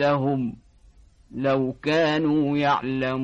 أنفسهم لو كانوا يعلمون